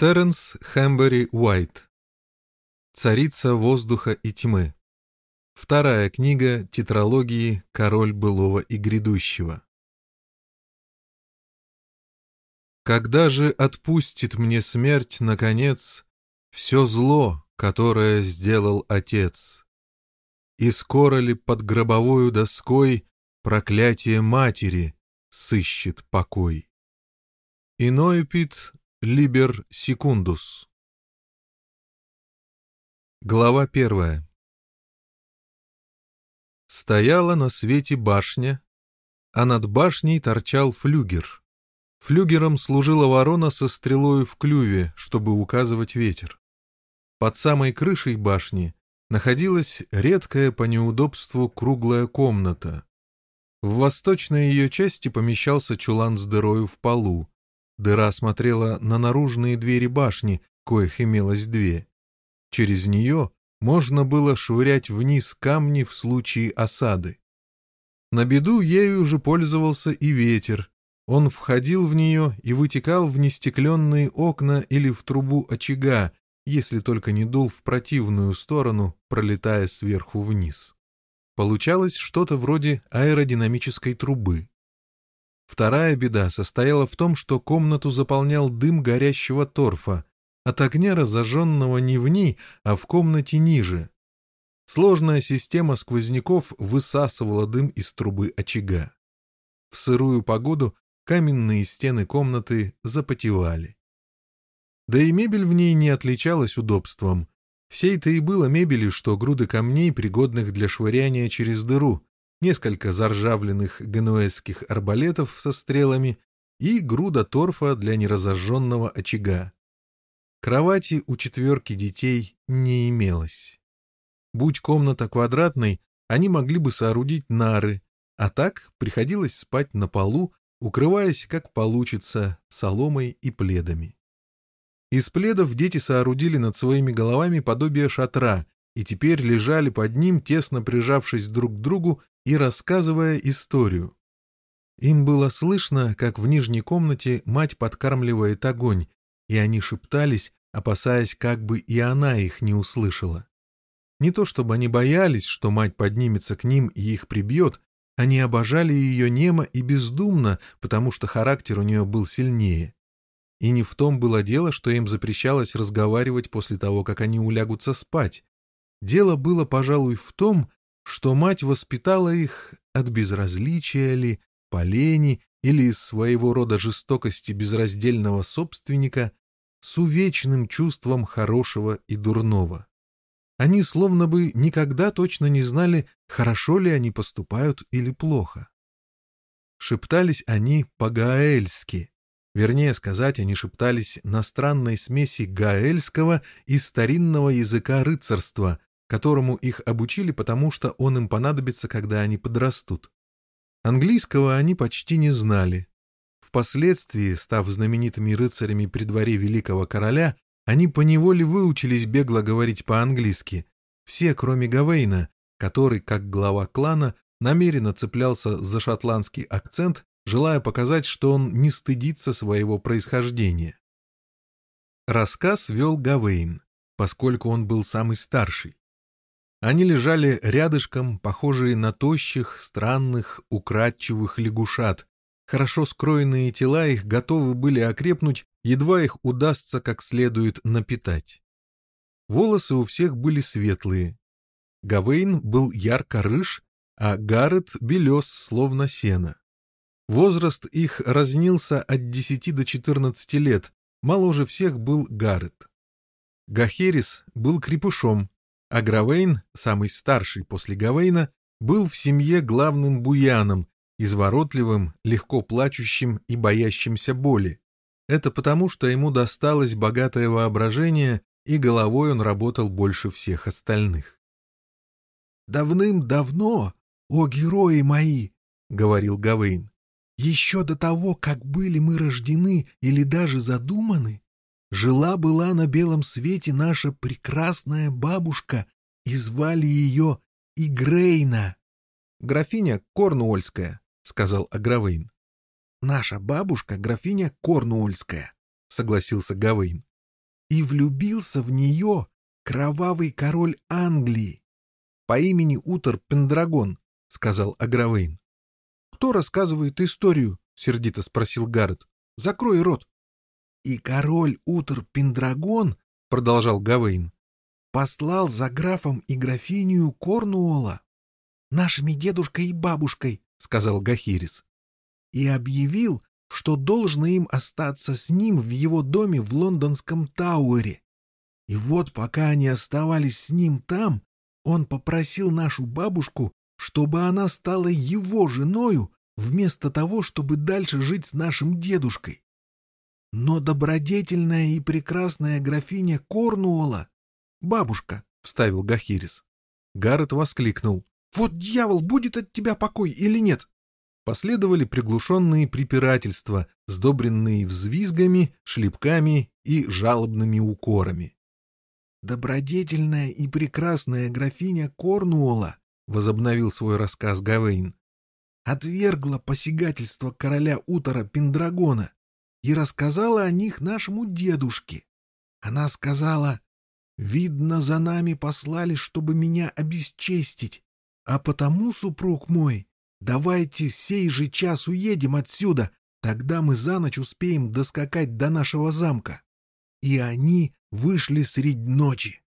Терренс Хэмбери Уайт «Царица воздуха и тьмы». Вторая книга тетралогии «Король былого и грядущего». Когда же отпустит мне смерть, наконец, Все зло, которое сделал отец? И скоро ли под гробовою доской Проклятие матери сыщет покой? Иной пит Либер секундус. Глава первая. Стояла на свете башня, а над башней торчал флюгер. Флюгером служила ворона со стрелой в клюве, чтобы указывать ветер. Под самой крышей башни находилась редкая по неудобству круглая комната. В восточной ее части помещался чулан с дырою в полу, Дыра смотрела на наружные двери башни, коих имелось две. Через нее можно было швырять вниз камни в случае осады. На беду ею уже пользовался и ветер. Он входил в нее и вытекал в нестекленные окна или в трубу очага, если только не дул в противную сторону, пролетая сверху вниз. Получалось что-то вроде аэродинамической трубы. Вторая беда состояла в том, что комнату заполнял дым горящего торфа, от огня разожженного не в ней, а в комнате ниже. Сложная система сквозняков высасывала дым из трубы очага. В сырую погоду каменные стены комнаты запотевали. Да и мебель в ней не отличалась удобством. Всей-то и было мебели, что груды камней, пригодных для швыряния через дыру, несколько заржавленных генуэзских арбалетов со стрелами и груда торфа для неразожженного очага. Кровати у четверки детей не имелось. Будь комната квадратной, они могли бы соорудить нары, а так приходилось спать на полу, укрываясь, как получится, соломой и пледами. Из пледов дети соорудили над своими головами подобие шатра и теперь лежали под ним, тесно прижавшись друг к другу и рассказывая историю. Им было слышно, как в нижней комнате мать подкармливает огонь, и они шептались, опасаясь, как бы и она их не услышала. Не то чтобы они боялись, что мать поднимется к ним и их прибьет, они обожали ее немо и бездумно, потому что характер у нее был сильнее. И не в том было дело, что им запрещалось разговаривать после того, как они улягутся спать. Дело было, пожалуй, в том, что мать воспитала их от безразличия ли, полени или из своего рода жестокости безраздельного собственника с увечным чувством хорошего и дурного. Они словно бы никогда точно не знали, хорошо ли они поступают или плохо. Шептались они по-гаэльски. Вернее сказать, они шептались на странной смеси гаэльского и старинного языка рыцарства, которому их обучили, потому что он им понадобится, когда они подрастут. Английского они почти не знали. Впоследствии, став знаменитыми рыцарями при дворе великого короля, они поневоле выучились бегло говорить по-английски, все, кроме Гавейна, который, как глава клана, намеренно цеплялся за шотландский акцент, желая показать, что он не стыдится своего происхождения. Рассказ вел Гавейн, поскольку он был самый старший. Они лежали рядышком, похожие на тощих, странных, украдчивых лягушат. Хорошо скроенные тела их готовы были окрепнуть, едва их удастся как следует напитать. Волосы у всех были светлые. Гавейн был ярко-рыж, а Гаррет белес, словно сено. Возраст их разнился от 10 до 14 лет, моложе всех был Гаррет. Гахерис был крепышом, а Гравейн, самый старший после Гавейна, был в семье главным буяном, изворотливым, легко плачущим и боящимся боли. Это потому, что ему досталось богатое воображение, и головой он работал больше всех остальных. «Давным-давно, о герои мои!» — говорил Гавейн. «Еще до того, как были мы рождены или даже задуманы, Жила была на белом свете наша прекрасная бабушка, и звали ее Игрейна. Графиня Корнуольская, сказал Агравейн. Наша бабушка графиня Корнуольская, согласился Гавейн. И влюбился в нее кровавый король Англии. По имени Утор Пендрагон, сказал Агравейн. Кто рассказывает историю? сердито спросил Гаррет. Закрой рот. «И король Утр Пендрагон, — продолжал Гавейн, — послал за графом и графинью Корнуола, нашими дедушкой и бабушкой, — сказал Гахирис, — и объявил, что должно им остаться с ним в его доме в лондонском Тауэре. И вот пока они оставались с ним там, он попросил нашу бабушку, чтобы она стала его женою, вместо того, чтобы дальше жить с нашим дедушкой. Но добродетельная и прекрасная графиня Корнуола... — Бабушка, — вставил Гахирис. Гаррет воскликнул. — Вот дьявол, будет от тебя покой или нет? Последовали приглушенные препирательства, сдобренные взвизгами, шлепками и жалобными укорами. — Добродетельная и прекрасная графиня Корнуола, — возобновил свой рассказ Гавейн, — отвергла посягательство короля Утора Пендрагона — и рассказала о них нашему дедушке. Она сказала, «Видно, за нами послали, чтобы меня обесчестить, а потому, супруг мой, давайте сей же час уедем отсюда, тогда мы за ночь успеем доскакать до нашего замка». И они вышли средь ночи.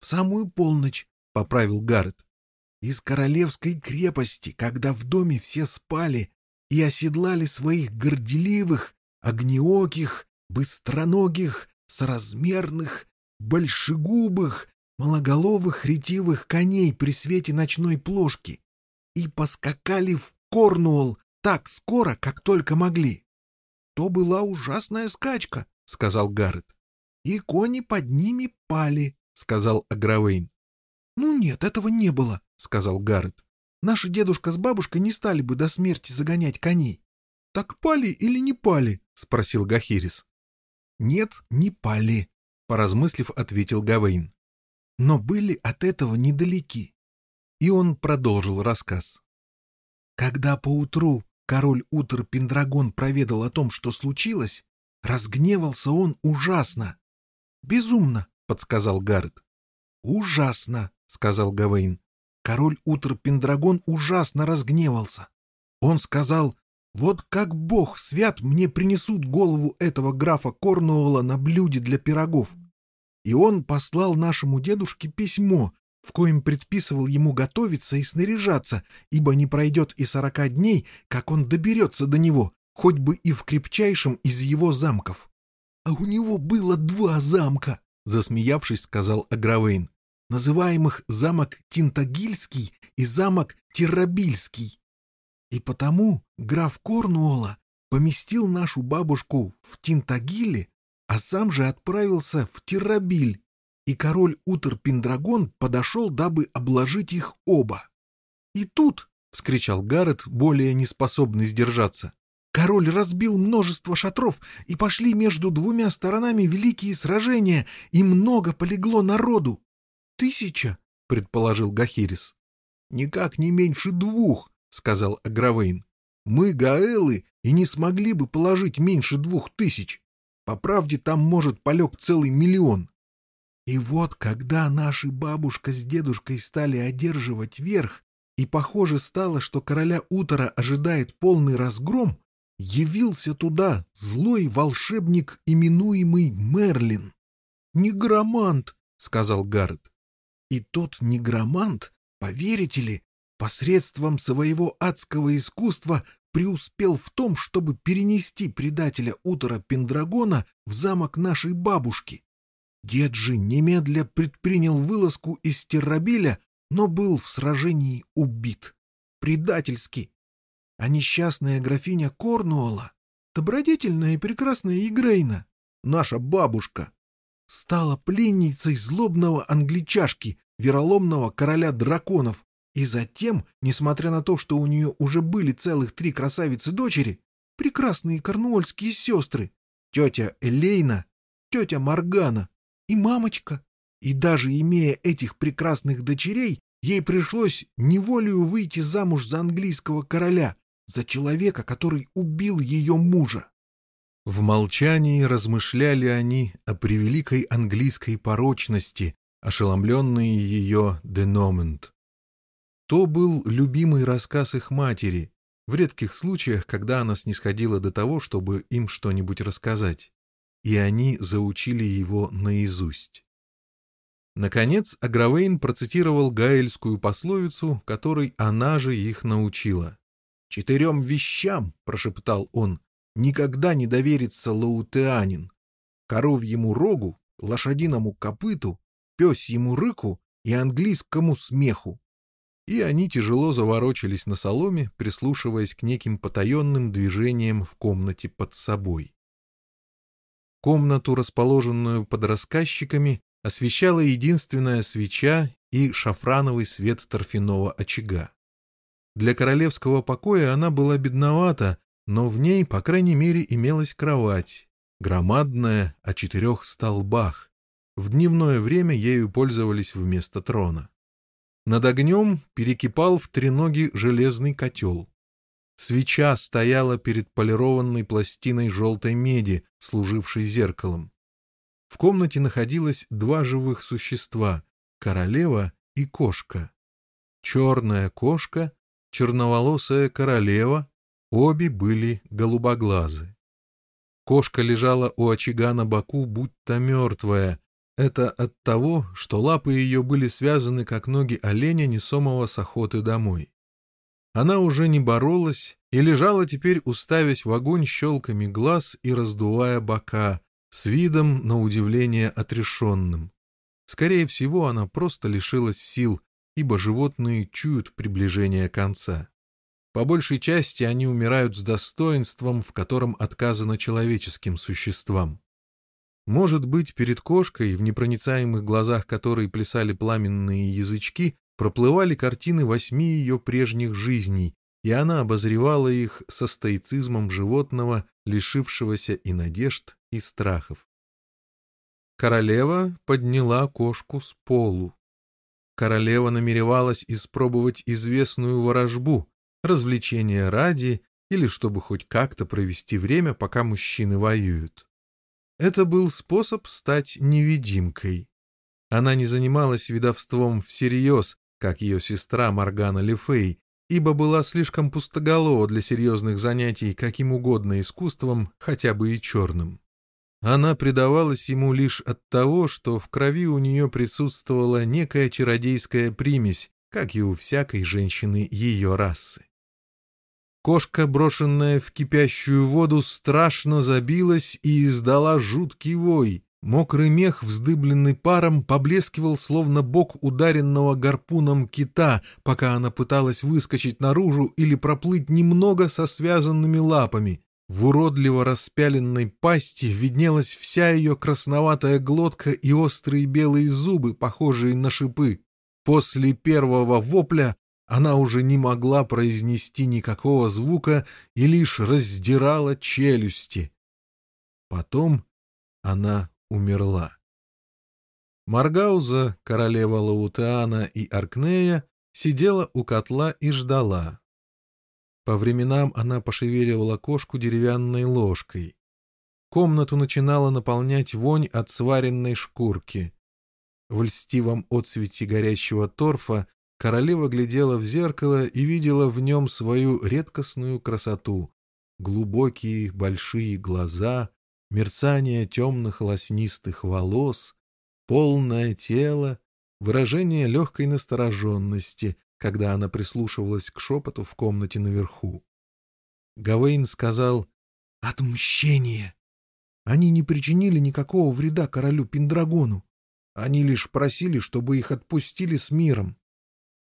«В самую полночь», — поправил Гаррет, — «из королевской крепости, когда в доме все спали и оседлали своих горделивых, огнеоких, быстроногих, соразмерных, большегубых, малоголовых ретивых коней при свете ночной плошки и поскакали в Корнуолл так скоро, как только могли. — То была ужасная скачка, — сказал Гаррет. — И кони под ними пали, — сказал Агравейн. — Ну нет, этого не было, — сказал Гаррет. — Наши дедушка с бабушкой не стали бы до смерти загонять коней. Так пали или не пали? — спросил Гахирис. «Нет, не пали», — поразмыслив, ответил Гавейн. «Но были от этого недалеки». И он продолжил рассказ. Когда поутру король Утр Пендрагон проведал о том, что случилось, разгневался он ужасно. «Безумно», — подсказал Гаррет. «Ужасно», — сказал Гавейн. Король Утр Пендрагон ужасно разгневался. Он сказал вот как бог свят мне принесут голову этого графа Корнуэлла на блюде для пирогов. И он послал нашему дедушке письмо, в коем предписывал ему готовиться и снаряжаться, ибо не пройдет и сорока дней, как он доберется до него, хоть бы и в крепчайшем из его замков. — А у него было два замка, — засмеявшись, сказал Агравейн, называемых замок Тинтагильский и замок Тирабильский. И потому граф Корнуола поместил нашу бабушку в Тинтагиле, а сам же отправился в Тирабиль, и король Утер Пендрагон подошел, дабы обложить их оба. «И тут», — вскричал Гаррет, более неспособный сдержаться, «король разбил множество шатров, и пошли между двумя сторонами великие сражения, и много полегло народу». «Тысяча», — предположил Гахирис. «Никак не меньше двух», сказал Агравейн. «Мы, Гаэлы, и не смогли бы положить меньше двух тысяч. По правде, там, может, полег целый миллион». И вот, когда наши бабушка с дедушкой стали одерживать верх, и похоже стало, что короля утра ожидает полный разгром, явился туда злой волшебник, именуемый Мерлин. «Негромант», — сказал Гаррет. И тот негромант, поверите ли, посредством своего адского искусства преуспел в том, чтобы перенести предателя Утора Пендрагона в замок нашей бабушки. Дед же немедля предпринял вылазку из Террабиля, но был в сражении убит. Предательски. А несчастная графиня Корнуола, добродетельная и прекрасная Игрейна, наша бабушка, стала пленницей злобного англичашки, вероломного короля драконов, и затем, несмотря на то, что у нее уже были целых три красавицы-дочери, прекрасные корнуольские сестры, тетя Элейна, тетя Маргана и мамочка, и даже имея этих прекрасных дочерей, ей пришлось неволею выйти замуж за английского короля, за человека, который убил ее мужа. В молчании размышляли они о превеликой английской порочности, ошеломленные ее деномент. То был любимый рассказ их матери, в редких случаях, когда она снисходила до того, чтобы им что-нибудь рассказать, и они заучили его наизусть. Наконец, Агравейн процитировал гаэльскую пословицу, которой она же их научила. «Четырем вещам», — прошептал он, — «никогда не доверится лаутеанин. Коровьему рогу, лошадиному копыту, пёсьему рыку и английскому смеху и они тяжело заворочились на соломе, прислушиваясь к неким потаенным движениям в комнате под собой. Комнату, расположенную под рассказчиками, освещала единственная свеча и шафрановый свет торфяного очага. Для королевского покоя она была бедновата, но в ней, по крайней мере, имелась кровать, громадная, о четырех столбах. В дневное время ею пользовались вместо трона. Над огнем перекипал в треноги железный котел. Свеча стояла перед полированной пластиной желтой меди, служившей зеркалом. В комнате находилось два живых существа — королева и кошка. Черная кошка, черноволосая королева, обе были голубоглазы. Кошка лежала у очага на боку, будто мертвая, это от того, что лапы ее были связаны, как ноги оленя, несомого с охоты домой. Она уже не боролась и лежала теперь, уставясь в огонь щелками глаз и раздувая бока, с видом, на удивление, отрешенным. Скорее всего, она просто лишилась сил, ибо животные чуют приближение конца. По большей части они умирают с достоинством, в котором отказано человеческим существам. Может быть, перед кошкой, в непроницаемых глазах которой плясали пламенные язычки, проплывали картины восьми ее прежних жизней, и она обозревала их со стоицизмом животного, лишившегося и надежд, и страхов. Королева подняла кошку с полу. Королева намеревалась испробовать известную ворожбу, развлечение ради или чтобы хоть как-то провести время, пока мужчины воюют. Это был способ стать невидимкой. Она не занималась видовством всерьез, как ее сестра Маргана Лефей, ибо была слишком пустоголова для серьезных занятий каким угодно искусством, хотя бы и черным. Она предавалась ему лишь от того, что в крови у нее присутствовала некая чародейская примесь, как и у всякой женщины ее расы. Кошка, брошенная в кипящую воду, страшно забилась и издала жуткий вой. Мокрый мех, вздыбленный паром, поблескивал, словно бок ударенного гарпуном кита, пока она пыталась выскочить наружу или проплыть немного со связанными лапами. В уродливо распяленной пасти виднелась вся ее красноватая глотка и острые белые зубы, похожие на шипы. После первого вопля она уже не могла произнести никакого звука и лишь раздирала челюсти. Потом она умерла. Маргауза, королева Лаутеана и Аркнея, сидела у котла и ждала. По временам она пошевеливала кошку деревянной ложкой. Комнату начинала наполнять вонь от сваренной шкурки. В льстивом отсвете горящего торфа королева глядела в зеркало и видела в нем свою редкостную красоту. Глубокие большие глаза, мерцание темных лоснистых волос, полное тело, выражение легкой настороженности, когда она прислушивалась к шепоту в комнате наверху. Гавейн сказал «Отмщение!» Они не причинили никакого вреда королю Пендрагону. Они лишь просили, чтобы их отпустили с миром.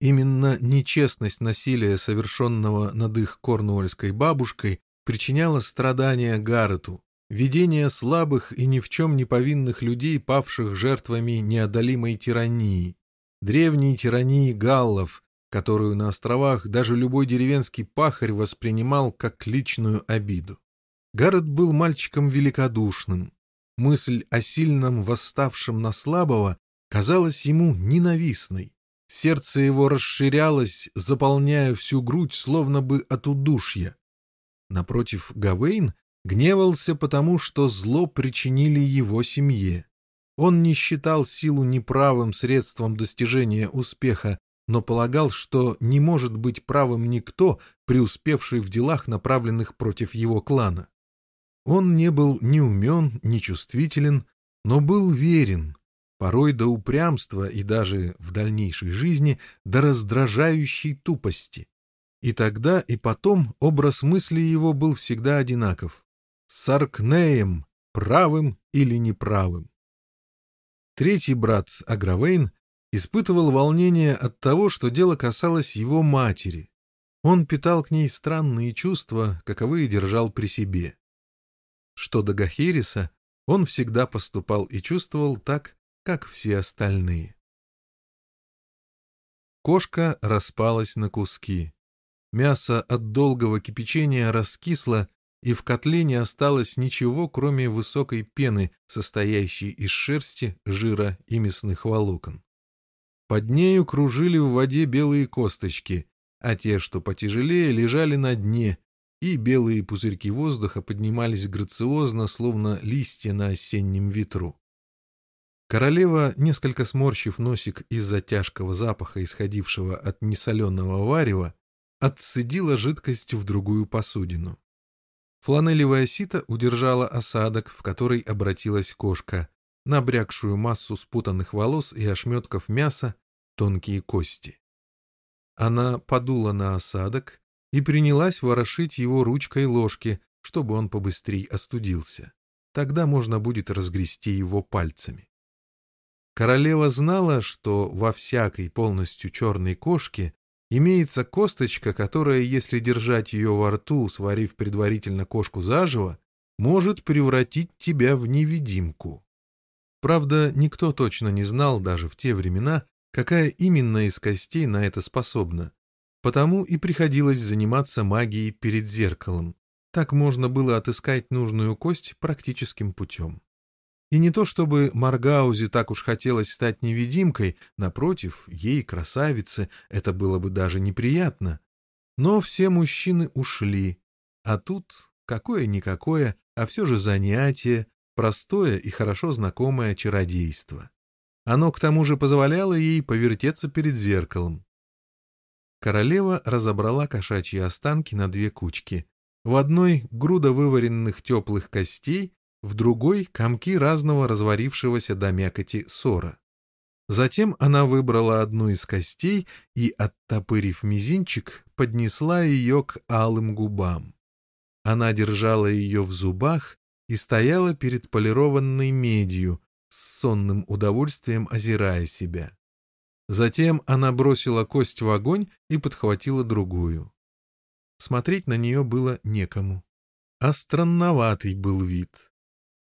Именно нечестность насилия, совершенного над их корнуольской бабушкой, причиняла страдания Гаррету, видение слабых и ни в чем не повинных людей, павших жертвами неодолимой тирании, древней тирании галлов, которую на островах даже любой деревенский пахарь воспринимал как личную обиду. Гаррет был мальчиком великодушным. Мысль о сильном, восставшем на слабого, казалась ему ненавистной. Сердце его расширялось, заполняя всю грудь, словно бы от удушья. Напротив, Гавейн гневался потому, что зло причинили его семье. Он не считал силу неправым средством достижения успеха, но полагал, что не может быть правым никто, преуспевший в делах, направленных против его клана. Он не был ни умен, ни чувствителен, но был верен — порой до упрямства и даже в дальнейшей жизни до раздражающей тупости. И тогда, и потом образ мысли его был всегда одинаков. С Аркнеем, правым или неправым. Третий брат, Агравейн, испытывал волнение от того, что дело касалось его матери. Он питал к ней странные чувства, каковые держал при себе. Что до Гахириса, он всегда поступал и чувствовал так, как все остальные. Кошка распалась на куски. Мясо от долгого кипячения раскисло, и в котле не осталось ничего, кроме высокой пены, состоящей из шерсти, жира и мясных волокон. Под нею кружили в воде белые косточки, а те, что потяжелее, лежали на дне, и белые пузырьки воздуха поднимались грациозно, словно листья на осеннем ветру. Королева, несколько сморщив носик из-за тяжкого запаха, исходившего от несоленого варева, отцедила жидкость в другую посудину. Фланелевая сито удержала осадок, в который обратилась кошка, набрякшую массу спутанных волос и ошметков мяса, тонкие кости. Она подула на осадок и принялась ворошить его ручкой ложки, чтобы он побыстрее остудился. Тогда можно будет разгрести его пальцами. Королева знала, что во всякой полностью черной кошке имеется косточка, которая, если держать ее во рту, сварив предварительно кошку заживо, может превратить тебя в невидимку. Правда, никто точно не знал даже в те времена, какая именно из костей на это способна. Потому и приходилось заниматься магией перед зеркалом. Так можно было отыскать нужную кость практическим путем. И не то чтобы Маргаузе так уж хотелось стать невидимкой, напротив, ей, красавице, это было бы даже неприятно. Но все мужчины ушли, а тут какое-никакое, а все же занятие, простое и хорошо знакомое чародейство. Оно к тому же позволяло ей повертеться перед зеркалом. Королева разобрала кошачьи останки на две кучки. В одной — груда вываренных теплых костей, в другой — комки разного разварившегося до мякоти сора. Затем она выбрала одну из костей и, оттопырив мизинчик, поднесла ее к алым губам. Она держала ее в зубах и стояла перед полированной медью, с сонным удовольствием озирая себя. Затем она бросила кость в огонь и подхватила другую. Смотреть на нее было некому. А странноватый был вид.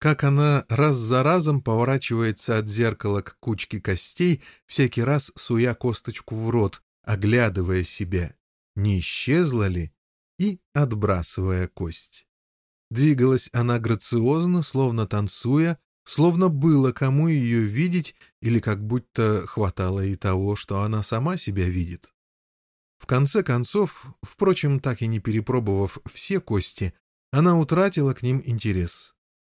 как она раз за разом поворачивается от зеркала к кучке костей, всякий раз суя косточку в рот, оглядывая себя, не исчезла ли, и отбрасывая кость. Двигалась она грациозно, словно танцуя, словно было кому ее видеть или как будто хватало и того, что она сама себя видит. В конце концов, впрочем, так и не перепробовав все кости, она утратила к ним интерес.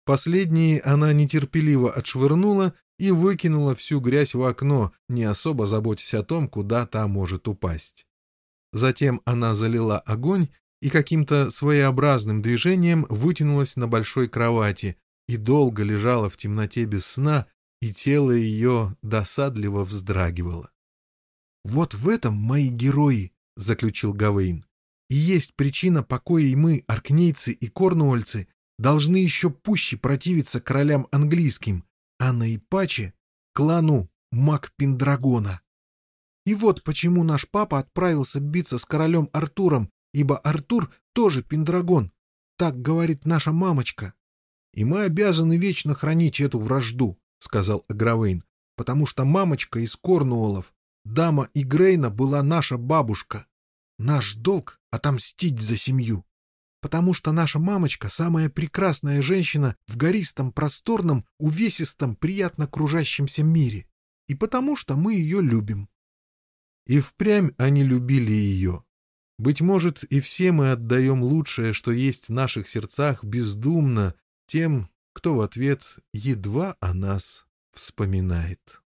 Последние она нетерпеливо отшвырнула и выкинула всю грязь в окно, не особо заботясь о том, куда та может упасть. Затем она залила огонь и каким-то своеобразным движением вытянулась на большой кровати и долго лежала в темноте без сна, и тело ее досадливо вздрагивало. «Вот в этом мои герои», — заключил Гавейн. «И есть причина, покоя коей мы, аркнейцы и корнуольцы, должны еще пуще противиться королям английским, а наипаче — клану Макпиндрагона. И вот почему наш папа отправился биться с королем Артуром, ибо Артур тоже Пиндрагон, так говорит наша мамочка. И мы обязаны вечно хранить эту вражду, — сказал Агравейн, — потому что мамочка из Корнуолов, дама Игрейна, была наша бабушка. Наш долг — отомстить за семью. потому что наша мамочка — самая прекрасная женщина в гористом, просторном, увесистом, приятно кружащемся мире, и потому что мы ее любим. И впрямь они любили ее. Быть может, и все мы отдаем лучшее, что есть в наших сердцах, бездумно тем, кто в ответ едва о нас вспоминает.